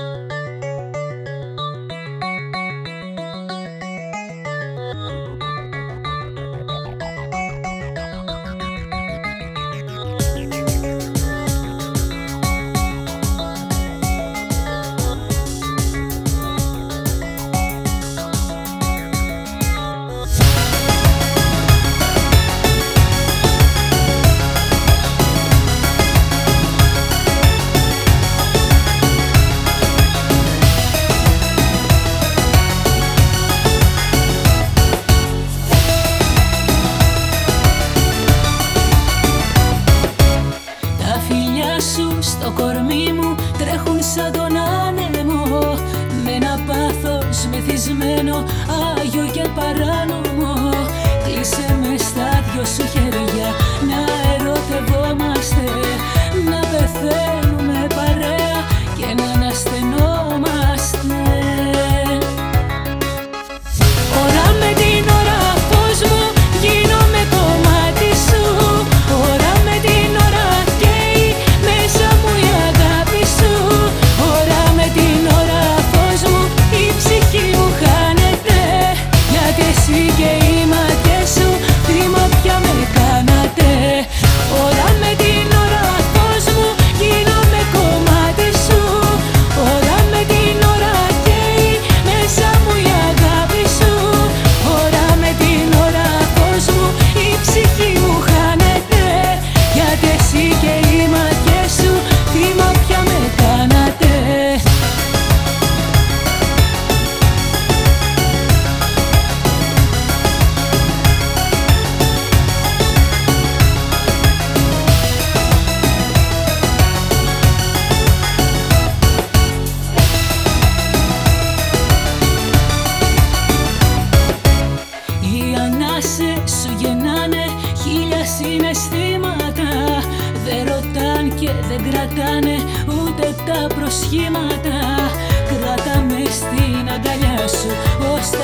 you μεθυσμένο, άγιο και παράνομο. Κλείσε με στα δυο σου χέρια και δεν κρατάνε ούτε τα προσχήματα κράταμε στην αγκαλιά σου ώστε.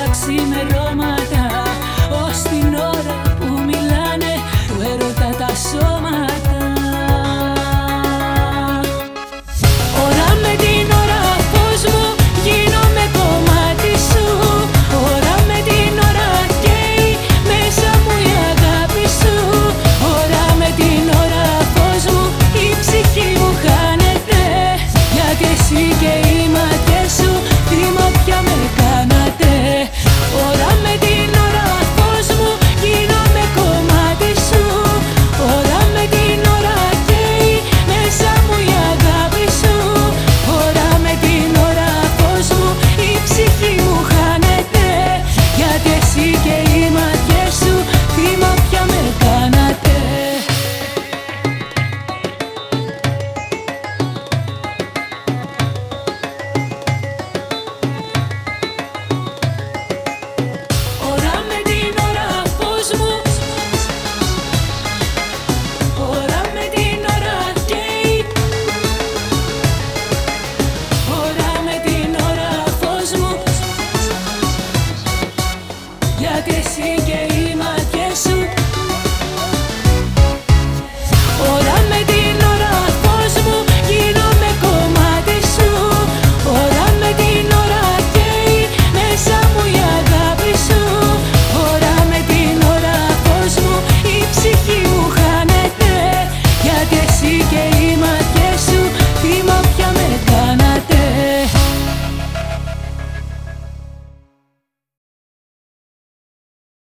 και οι σου.